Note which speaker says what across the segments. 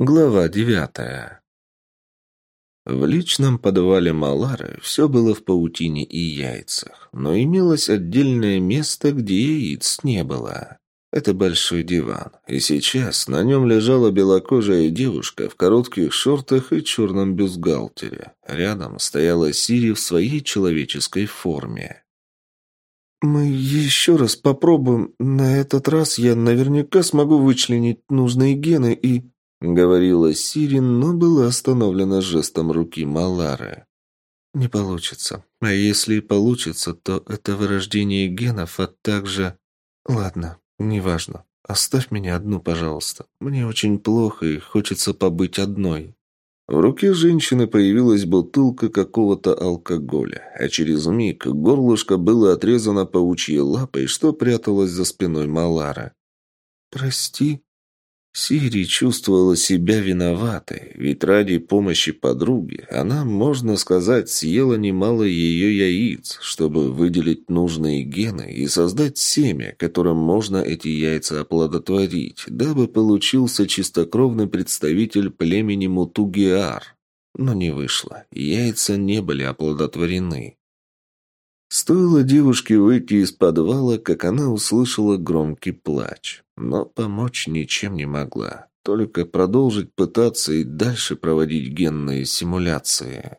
Speaker 1: Глава девятая. В личном подвале Малары все было в паутине и яйцах, но имелось отдельное место, где яиц не было. Это большой диван, и сейчас на нем лежала белокожая девушка в коротких шортах и черном бюстгальтере. Рядом стояла Сири в своей человеческой форме.
Speaker 2: «Мы еще раз попробуем. На этот раз я наверняка смогу вычленить нужные гены и...»
Speaker 1: Говорила Сирин, но была остановлена жестом руки Малары.
Speaker 2: «Не получится. А если и получится, то это вырождение генов, а также...» «Ладно, неважно. Оставь меня одну, пожалуйста. Мне очень плохо и хочется побыть одной».
Speaker 1: В руке женщины появилась бутылка какого-то алкоголя, а через миг горлышко было отрезано паучьей лапой, что пряталось за спиной Малара.
Speaker 2: «Прости»,
Speaker 1: Сири чувствовала себя виноватой, ведь ради помощи подруги она, можно сказать, съела немало ее яиц, чтобы выделить нужные гены и создать семя, которым можно эти яйца оплодотворить, дабы получился чистокровный представитель племени Мутугиар. Но не вышло, яйца не были оплодотворены. Стоило девушке выйти из подвала, как она услышала громкий плач. Но помочь ничем не могла. Только продолжить пытаться и дальше проводить генные симуляции.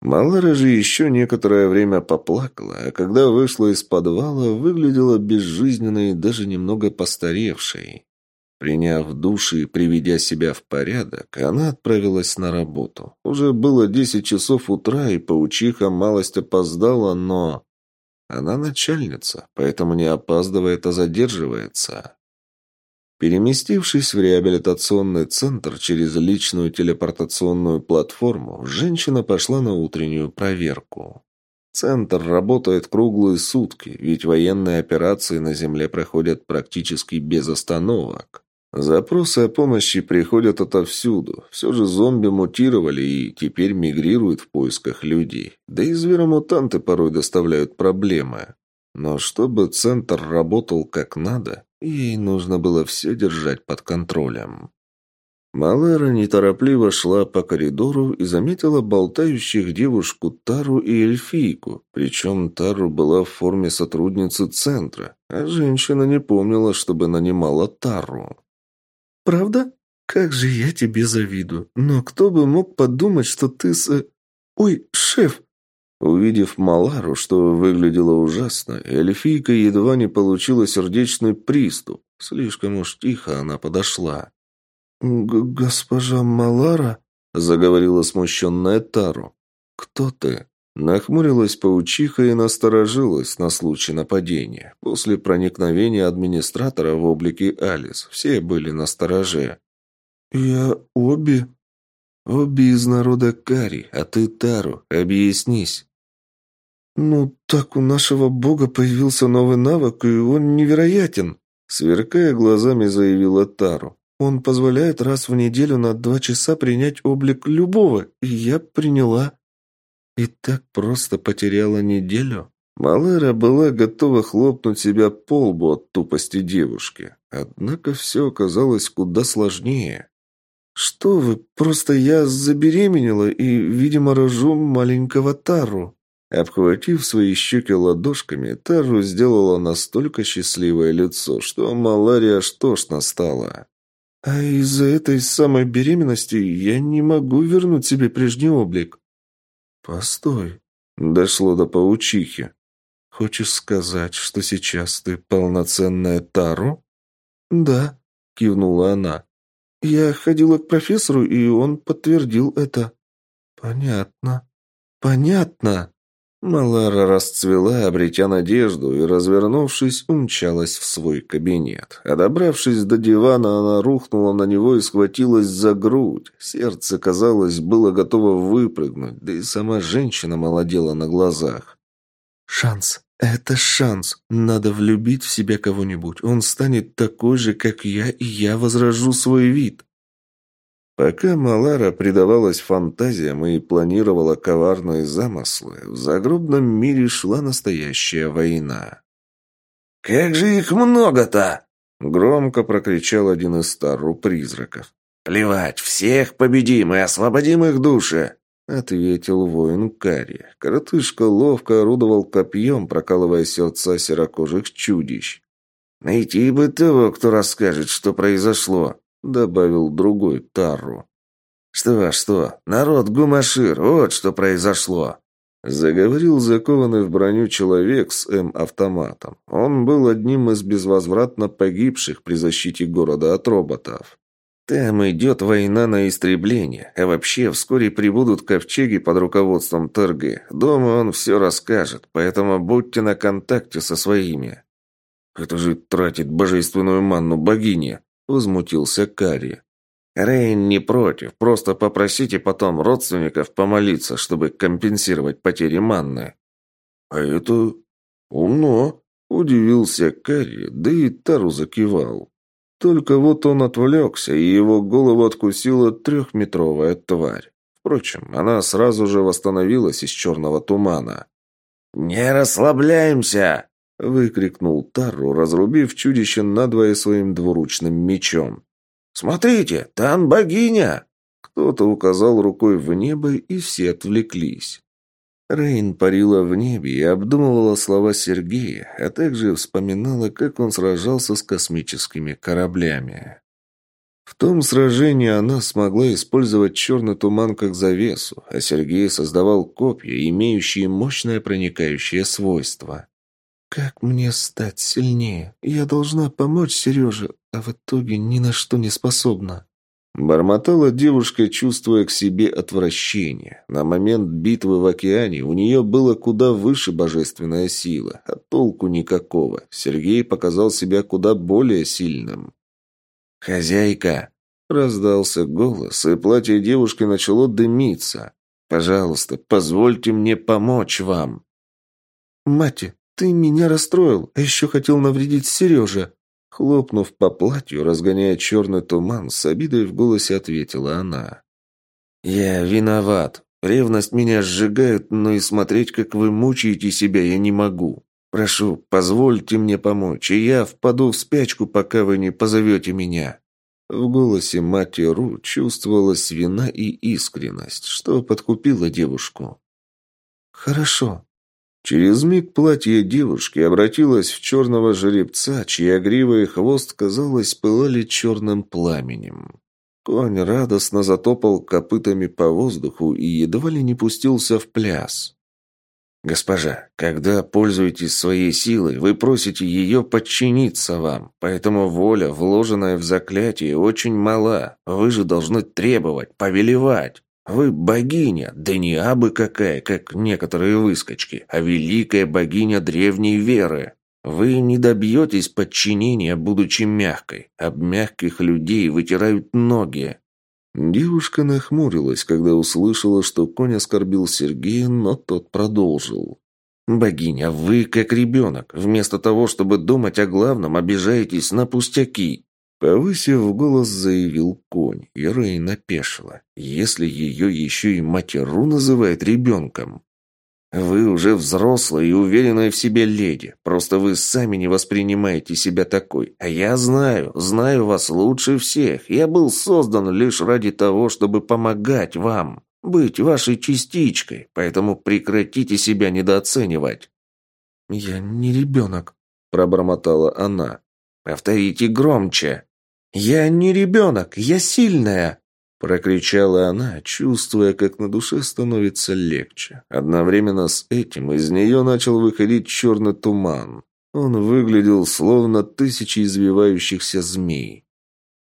Speaker 1: Малара же еще некоторое время поплакала, а когда вышла из подвала, выглядела безжизненной и даже немного постаревшей. Приняв душ и приведя себя в порядок, она отправилась на работу. Уже было десять часов утра, и паучиха малость опоздала, но... Она начальница, поэтому не опаздывает, а задерживается. Переместившись в реабилитационный центр через личную телепортационную платформу, женщина пошла на утреннюю проверку. Центр работает круглые сутки, ведь военные операции на Земле проходят практически без остановок. Запросы о помощи приходят отовсюду. Все же зомби мутировали и теперь мигрируют в поисках людей. Да и зверомутанты порой доставляют проблемы. Но чтобы центр работал как надо, ей нужно было все держать под контролем. Малера неторопливо шла по коридору и заметила болтающих девушку Тару и эльфийку, причем Тару была в форме сотрудницы центра, а женщина не помнила, чтобы нанимала Тару.
Speaker 2: «Правда? Как же я тебе завидую. Но кто бы мог подумать, что ты с... Ой, шеф!»
Speaker 1: Увидев Малару, что выглядело ужасно, эльфийка едва не получила сердечный приступ. Слишком уж тихо она подошла.
Speaker 2: «Госпожа Малара?»
Speaker 1: — заговорила смущенная Тару. «Кто ты?» Нахмурилась паучиха и насторожилась на случай нападения. После проникновения администратора в облике Алис все были настороже.
Speaker 2: «Я Оби?»
Speaker 1: «Оби из народа Кари, а ты Тару. Объяснись».
Speaker 2: «Ну, так у нашего бога появился новый навык, и он невероятен», сверкая глазами, заявила Тару. «Он позволяет раз в неделю на два часа принять облик любого, и я приняла».
Speaker 1: И так просто потеряла неделю? Малера была готова хлопнуть себя по лбу от тупости девушки. Однако все оказалось куда сложнее.
Speaker 2: «Что вы, просто я забеременела и, видимо, рожу маленького Тару».
Speaker 1: Обхватив свои щеки ладошками, Тару сделала настолько счастливое лицо, что Маларе аж тошно стало.
Speaker 2: «А из-за этой самой беременности я не могу вернуть себе прежний облик».
Speaker 1: «Постой!» — дошло до паучихи. «Хочешь сказать, что сейчас ты полноценная Тару?»
Speaker 2: «Да», — кивнула она. «Я ходила к профессору, и он подтвердил это».
Speaker 1: «Понятно».
Speaker 2: «Понятно»,
Speaker 1: Малара расцвела, обретя надежду, и, развернувшись, умчалась в свой кабинет. А до дивана, она рухнула на него и схватилась за грудь. Сердце, казалось, было готово выпрыгнуть, да и сама женщина молодела на глазах.
Speaker 2: «Шанс. Это шанс. Надо влюбить в себя кого-нибудь. Он станет такой же, как я, и я возражу свой вид».
Speaker 1: Пока Малара предавалась фантазиям и планировала коварные замыслы, в загробном мире шла настоящая война.
Speaker 3: «Как же их много-то!»
Speaker 1: — громко прокричал один из стару призраков. Плевать, всех победим и освободим их души!» — ответил воин Карри. Коротышка ловко орудовал копьем, прокалывая сердца серокожих чудищ. «Найти бы того, кто расскажет, что произошло», — добавил другой Тарру. «Что, что? Народ Гумашир, вот что произошло!» Заговорил закованный в броню человек с М-автоматом. Он был одним из безвозвратно погибших при защите города от роботов. Там идет война на истребление, а вообще вскоре прибудут ковчеги под руководством ТРГ. Дома он все расскажет, поэтому будьте на контакте со своими. «Это же тратит божественную манну богини», — возмутился Карри. Рейн не против, просто попросите потом родственников помолиться, чтобы компенсировать потери манны. А это умно, удивился Карри, да и Тару закивал. Только вот он отвлекся, и его голову откусила трехметровая тварь. Впрочем, она сразу же восстановилась из черного тумана. «Не расслабляемся!» — выкрикнул Тару, разрубив чудище надвое своим двуручным мечом. «Смотрите, там богиня!» Кто-то указал рукой в небо, и все отвлеклись. Рейн парила в небе и обдумывала слова Сергея, а также вспоминала, как он сражался с космическими кораблями. В том сражении она смогла использовать черный туман как завесу, а Сергей создавал копья, имеющие мощное проникающее свойство. «Как мне стать сильнее? Я должна помочь Сереже, а в итоге ни на что не способна». Бормотала девушка, чувствуя к себе отвращение. На момент битвы в океане у нее было куда выше божественная сила, а толку никакого. Сергей показал себя куда более сильным. «Хозяйка!» — раздался голос, и платье девушки начало дымиться. «Пожалуйста, позвольте мне помочь вам». «Мати, ты меня расстроил, а еще хотел навредить Сереже!» Хлопнув по платью, разгоняя черный туман, с обидой в голосе ответила она. «Я виноват. Ревность меня сжигает, но и смотреть, как вы мучаете себя, я не могу. Прошу, позвольте мне помочь, и я впаду в спячку, пока вы не позовете меня». В голосе мати Ру чувствовалась вина и искренность, что подкупила девушку. «Хорошо», Через миг платье девушки обратилось в черного жеребца, чья грива и хвост, казалось, пылали черным пламенем. Конь радостно затопал копытами по воздуху и едва ли не пустился в пляс. «Госпожа, когда пользуетесь своей силой, вы просите ее подчиниться вам, поэтому воля, вложенная в заклятие, очень мала. Вы же должны требовать, повелевать». Вы богиня, да не абы какая, как некоторые выскочки, а великая богиня древней веры. Вы не добьетесь подчинения, будучи мягкой. Об мягких людей вытирают ноги. Девушка нахмурилась, когда услышала, что конь оскорбил Сергея, но тот продолжил. «Богиня, вы как ребенок. Вместо того, чтобы думать о главном, обижаетесь на пустяки. Повысив голос, заявил конь, и Рейн опешила. Если ее еще и матеру называет ребенком. Вы уже взрослая и уверенная в себе леди. Просто вы сами не воспринимаете себя такой. А я знаю, знаю вас лучше всех. Я был создан лишь ради того, чтобы помогать вам. Быть вашей частичкой. Поэтому прекратите себя недооценивать. «Я не ребенок», – пробормотала она. «Повторите громче». «Я не ребенок, я сильная!» Прокричала она, чувствуя, как на душе становится легче. Одновременно с этим из нее начал выходить черный туман. Он выглядел словно тысячи извивающихся змей.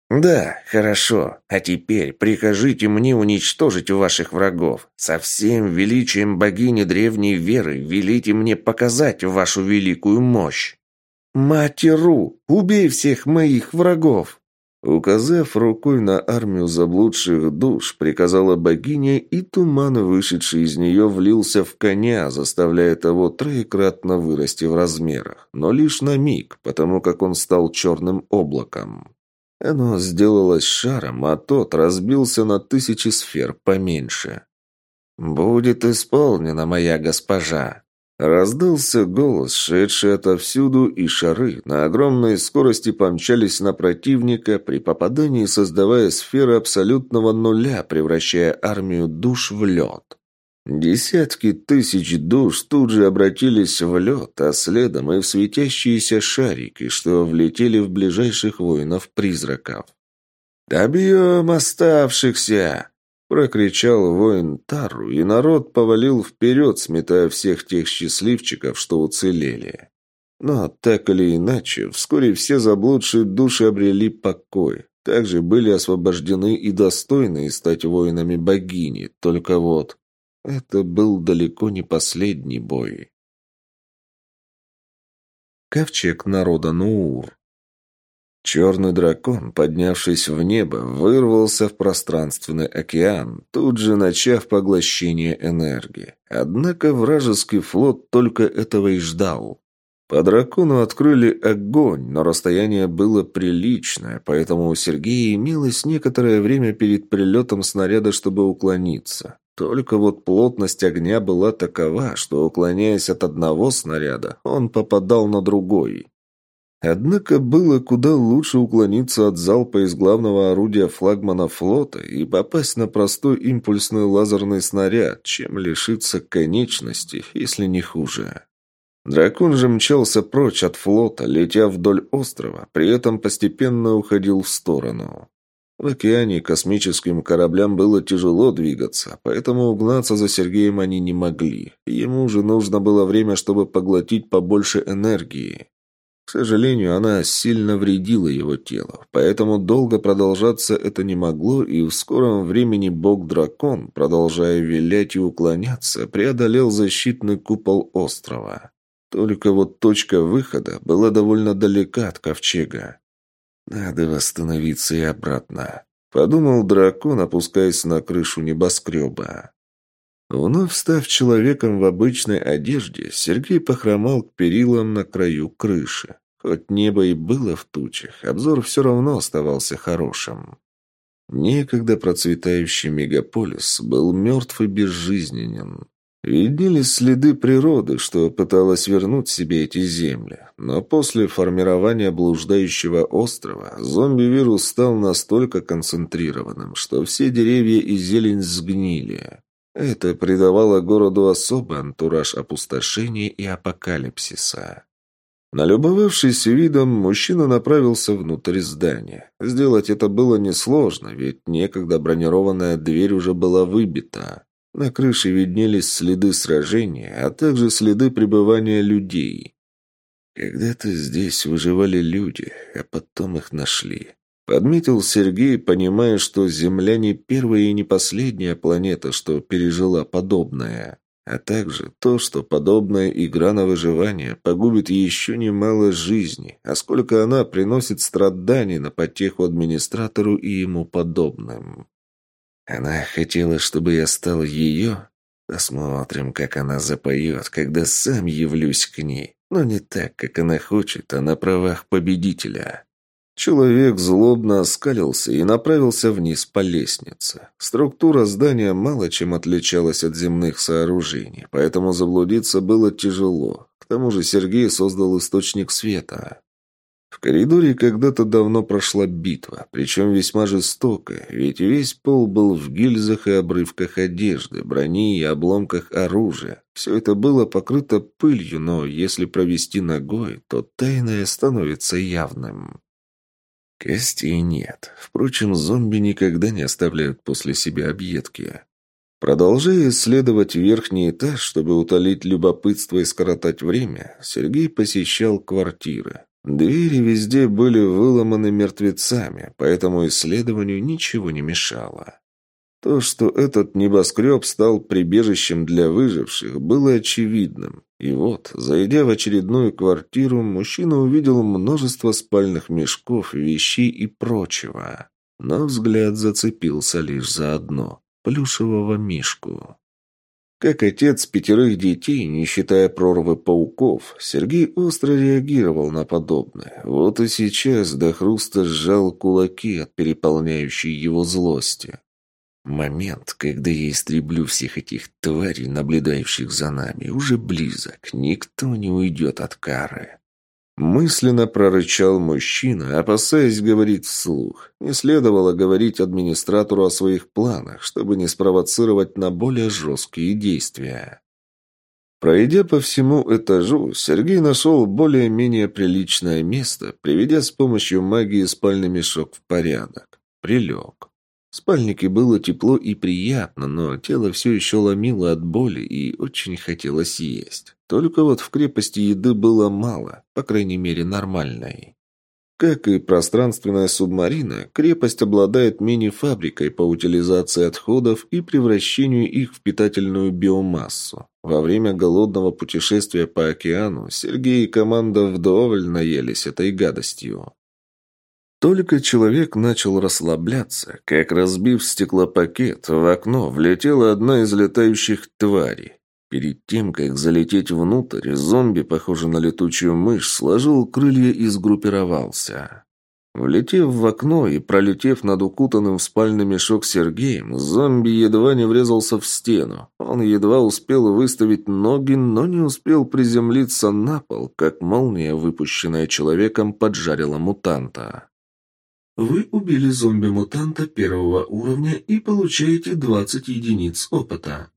Speaker 1: «Да, хорошо. А теперь прикажите мне уничтожить ваших врагов. Со всем величием богини древней веры велите мне показать вашу великую мощь. Матеру, убей всех моих врагов!» Указав рукой на армию заблудших душ, приказала богиня, и туман, вышедший из нее, влился в коня, заставляя того троекратно вырасти в размерах, но лишь на миг, потому как он стал черным облаком. Оно сделалось шаром, а тот разбился на тысячи сфер поменьше. «Будет исполнена, моя госпожа!» Раздался голос, шедший отовсюду, и шары на огромной скорости помчались на противника, при попадании создавая сферы абсолютного нуля, превращая армию душ в лед. Десятки тысяч душ тут же обратились в лед, а следом и в светящиеся шарики, что влетели в ближайших воинов-призраков. «Добьем оставшихся!» Прокричал воин Тару, и народ повалил вперед, сметая всех тех счастливчиков, что уцелели. Но так или иначе, вскоре все заблудшие души обрели покой. Также были освобождены и достойные стать воинами богини, только вот это был далеко не последний бой. Ковчег народа Нуур Черный дракон, поднявшись в небо, вырвался в пространственный океан, тут же начав поглощение энергии. Однако вражеский флот только этого и ждал. По дракону открыли огонь, но расстояние было приличное, поэтому у Сергея имелось некоторое время перед прилетом снаряда, чтобы уклониться. Только вот плотность огня была такова, что, уклоняясь от одного снаряда, он попадал на другой. Однако было куда лучше уклониться от залпа из главного орудия флагмана флота и попасть на простой импульсный лазерный снаряд, чем лишиться конечности, если не хуже. Дракон же мчался прочь от флота, летя вдоль острова, при этом постепенно уходил в сторону. В океане космическим кораблям было тяжело двигаться, поэтому угнаться за Сергеем они не могли. Ему же нужно было время, чтобы поглотить побольше энергии. К сожалению, она сильно вредила его телу, поэтому долго продолжаться это не могло, и в скором времени бог-дракон, продолжая вилять и уклоняться, преодолел защитный купол острова. Только вот точка выхода была довольно далека от ковчега. «Надо восстановиться и обратно», — подумал дракон, опускаясь на крышу небоскреба. Вновь став человеком в обычной одежде, Сергей похромал к перилам на краю крыши. Хоть небо и было в тучах, обзор все равно оставался хорошим. Некогда процветающий мегаполис был мертв и безжизненен. Виднелись следы природы, что пыталась вернуть себе эти земли. Но после формирования блуждающего острова зомби-вирус стал настолько концентрированным, что все деревья и зелень сгнили. Это придавало городу особый антураж опустошения и апокалипсиса. Налюбовавшись видом, мужчина направился внутрь здания. Сделать это было несложно, ведь некогда бронированная дверь уже была выбита. На крыше виднелись следы сражения, а также следы пребывания людей. Когда-то здесь выживали люди, а потом их нашли. Подметил Сергей, понимая, что Земля не первая и не последняя планета, что пережила подобное. А также то, что подобная игра на выживание погубит еще немало жизней, а сколько она приносит страданий на потеху администратору и ему подобным. Она хотела, чтобы я стал ее? Посмотрим, как она запоет, когда сам явлюсь к ней. Но не так, как она хочет, а на правах победителя. Человек злобно оскалился и направился вниз по лестнице. Структура здания мало чем отличалась от земных сооружений, поэтому заблудиться было тяжело. К тому же Сергей создал источник света. В коридоре когда-то давно прошла битва, причем весьма жестокая, ведь весь пол был в гильзах и обрывках одежды, брони и обломках оружия. Все это было покрыто пылью, но если провести ногой, то тайное становится явным. Костей нет. Впрочем, зомби никогда не оставляют после себя объедки. Продолжая исследовать верхний этаж, чтобы утолить любопытство и скоротать время, Сергей посещал квартиры. Двери везде были выломаны мертвецами, поэтому исследованию ничего не мешало. То, что этот небоскреб стал прибежищем для выживших, было очевидным. И вот, зайдя в очередную квартиру, мужчина увидел множество спальных мешков, вещей и прочего. Но взгляд зацепился лишь за одно – плюшевого мишку. Как отец пятерых детей, не считая прорвы пауков, Сергей остро реагировал на подобное. Вот и сейчас до хруста сжал кулаки от переполняющей его злости. Момент, когда я истреблю всех этих тварей, наблюдающих за нами, уже близок. Никто не уйдет от кары. Мысленно прорычал мужчина, опасаясь говорить вслух. Не следовало говорить администратору о своих планах, чтобы не спровоцировать на более жесткие действия. Пройдя по всему этажу, Сергей нашел более-менее приличное место, приведя с помощью магии спальный мешок в порядок. Прилег. В спальнике было тепло и приятно, но тело все еще ломило от боли и очень хотелось есть. Только вот в крепости еды было мало, по крайней мере нормальной. Как и пространственная субмарина, крепость обладает мини-фабрикой по утилизации отходов и превращению их в питательную биомассу. Во время голодного путешествия по океану Сергей и команда вдоволь наелись этой гадостью. Только человек начал расслабляться, как разбив стеклопакет, в окно влетела одна из летающих тварей. Перед тем, как залететь внутрь, зомби, похожий на летучую мышь, сложил крылья и сгруппировался. Влетев в окно и пролетев над укутанным в спальный мешок Сергеем, зомби едва не врезался в стену. Он едва успел выставить ноги, но не успел приземлиться на пол, как молния, выпущенная человеком, поджарила мутанта.
Speaker 3: Вы убили зомби-мутанта первого уровня и получаете 20 единиц опыта.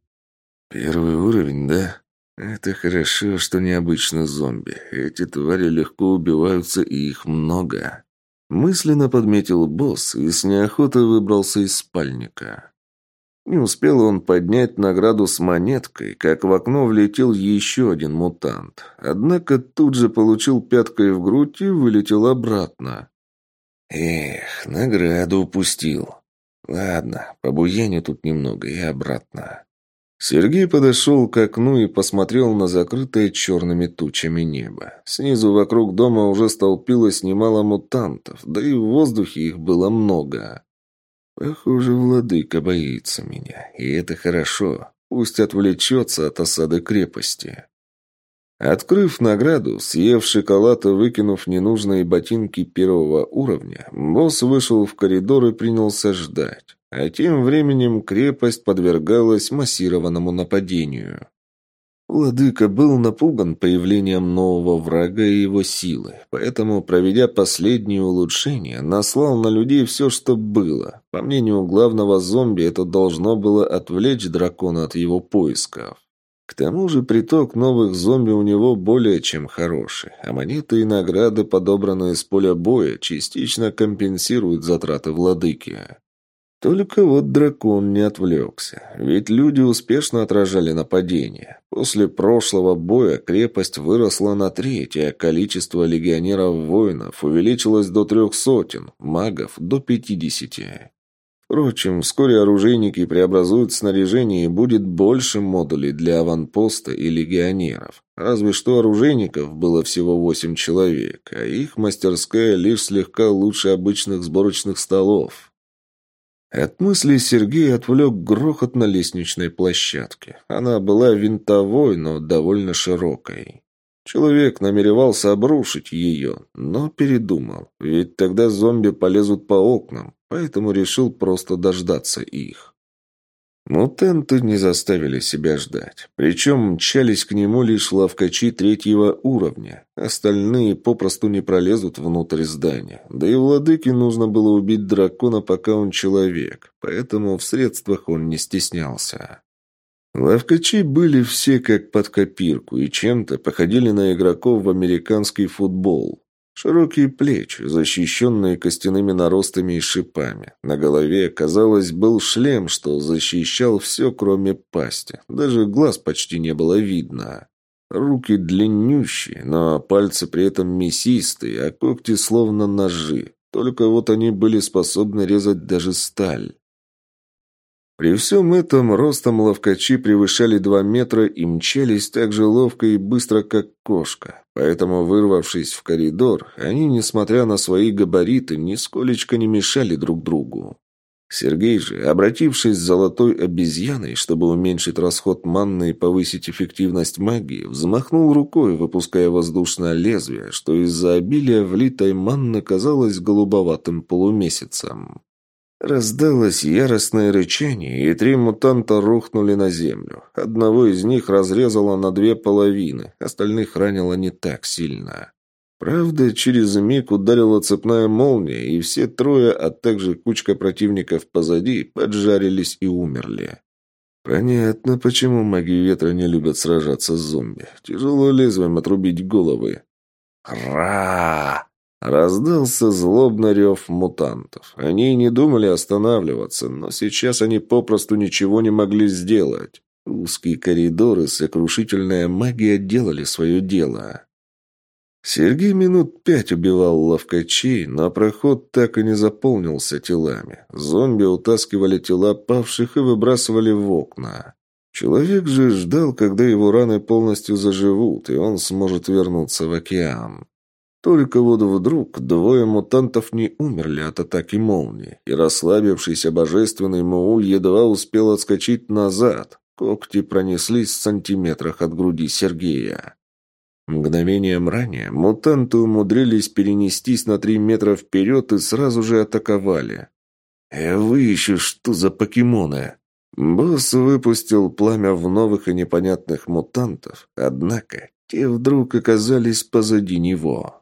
Speaker 1: Первый уровень, да? Это хорошо, что необычно зомби. Эти твари легко убиваются, и их много. Мысленно подметил босс и с неохотой выбрался из спальника. Не успел он поднять награду с монеткой, как в окно влетел еще один мутант. Однако тут же получил пяткой в грудь и вылетел обратно. Эх, награду упустил. Ладно, побуяню тут немного и обратно. Сергей подошел к окну и посмотрел на закрытое черными тучами небо. Снизу вокруг дома уже столпилось немало мутантов, да и в воздухе их было много. Похоже, владыка боится меня, и это хорошо. Пусть отвлечется от осады крепости. Открыв награду, съев шоколад и выкинув ненужные ботинки первого уровня, босс вышел в коридор и принялся ждать. А тем временем крепость подвергалась массированному нападению. Владыка был напуган появлением нового врага и его силы, поэтому, проведя последние улучшения, наслал на людей все, что было. По мнению главного зомби, это должно было отвлечь дракона от его поисков. К тому же приток новых зомби у него более чем хороший, а монеты и награды, подобранные с поля боя, частично компенсируют затраты владыки. Только вот дракон не отвлекся, ведь люди успешно отражали нападение. После прошлого боя крепость выросла на треть, а количество легионеров-воинов увеличилось до трех сотен, магов – до пятидесяти. Впрочем, вскоре оружейники преобразуют снаряжение и будет больше модулей для аванпоста и легионеров. Разве что оружейников было всего восемь человек, а их мастерская лишь слегка лучше обычных сборочных столов. От мысли Сергей отвлек грохот на лестничной площадке. Она была винтовой, но довольно широкой. Человек намеревался обрушить ее, но передумал, ведь тогда зомби полезут по окнам, поэтому решил просто дождаться их. Мутанты не заставили себя ждать. Причем мчались к нему лишь ловкачи третьего уровня. Остальные попросту не пролезут внутрь здания. Да и владыке нужно было убить дракона, пока он человек. Поэтому в средствах он не стеснялся. Ловкачи были все как под копирку и чем-то походили на игроков в американский футбол. Широкие плечи, защищенные костяными наростами и шипами. На голове, казалось, был шлем, что защищал все, кроме пасти. Даже глаз почти не было видно. Руки длиннющие, но пальцы при этом мясистые, а когти словно ножи. Только вот они были способны резать даже сталь. При всем этом ростом ловкачи превышали два метра и мчались так же ловко и быстро, как кошка. Поэтому, вырвавшись в коридор, они, несмотря на свои габариты, нисколечко не мешали друг другу. Сергей же, обратившись с золотой обезьяной, чтобы уменьшить расход манны и повысить эффективность магии, взмахнул рукой, выпуская воздушное лезвие, что из-за обилия влитой манны казалось голубоватым полумесяцем. Раздалось яростное рычание, и три мутанта рухнули на землю. Одного из них разрезало на две половины, остальных ранило не так сильно. Правда, через миг ударила цепная молния, и все трое, а также кучка противников позади, поджарились и умерли. Понятно, почему маги ветра не любят сражаться с зомби. Тяжело лезвием отрубить головы. «Ра!» Раздался злобный рев мутантов. Они не думали останавливаться, но сейчас они попросту ничего не могли сделать. Узкие коридоры, сокрушительная магия делали свое дело. Сергей минут пять убивал ловкачей, но проход так и не заполнился телами. Зомби утаскивали тела павших и выбрасывали в окна. Человек же ждал, когда его раны полностью заживут, и он сможет вернуться в океан. Только вот вдруг двое мутантов не умерли от атаки молнии, и расслабившийся божественный Муу едва успел отскочить назад. Когти пронеслись в сантиметрах от груди Сергея. Мгновением ранее мутанты умудрились перенестись на три метра вперед и сразу же атаковали. «Э, вы еще что за покемоны?» Босс выпустил пламя в новых и непонятных мутантов, однако те вдруг оказались позади него.